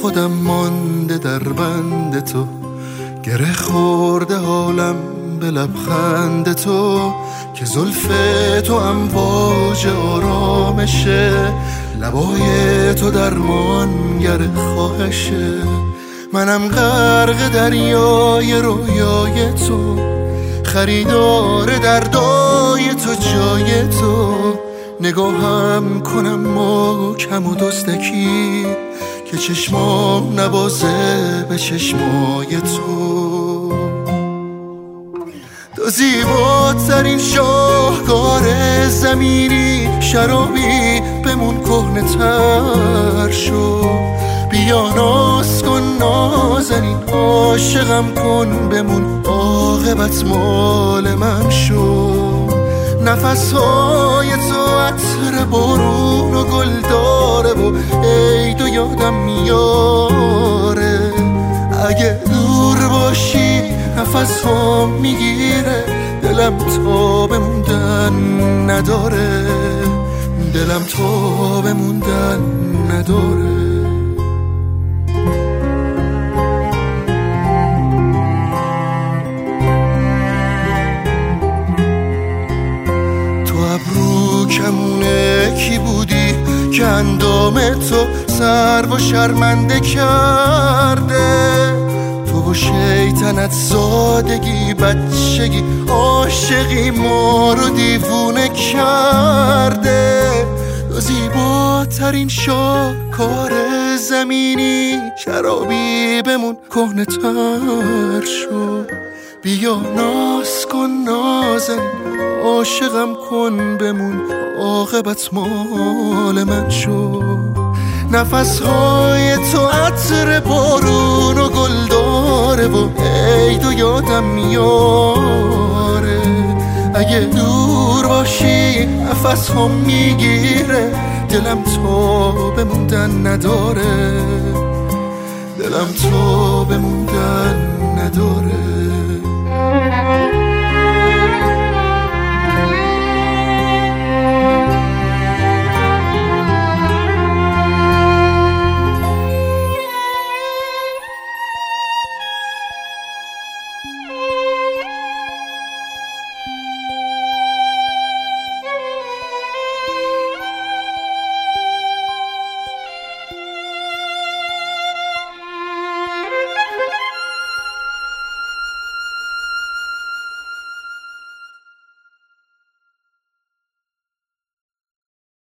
خودم مانده در بند تو. گره خورده حالم به لبخند تو. که زلف تو امواج آرامشه. لبای تو درمانگر خواهشه. منم غرق دریای رویای تو. خریدار دردای تو جای تو. نگاهم کنم محکم و دستکی که چشمام نبازه به چشمای تو. تو زیباترین شاهکار زمینی شرابی بمون کهنه تر شو. بیا ناز کن نازنین عاشقم کن بمون عاقبت مال من شو. نفس های تو عطر بارون و گل داره و عید و یادم میاره. اگه دور باشی نفس ها می‌گیره. دلم تا بموندن نداره. دلم تا بموندن نداره. کمونه کی بودی که اندام تو سر و شرمنده کرده؟ تو و شیطنت زادگی بچگی عاشقی ما رو دیوونه کرده. تو زیباترین شاکار زمینی شرابی بمون کهنه بیا ناز کن نازن عاشقم کن بمون عاقبت مال من شو. نفس های تو عطر بارون و گل داره و عید و یادم میاره. اگه دور باشی نفس هم می‌گیره. دلم تو بموندن نداره. دلم تو بموندن نداره.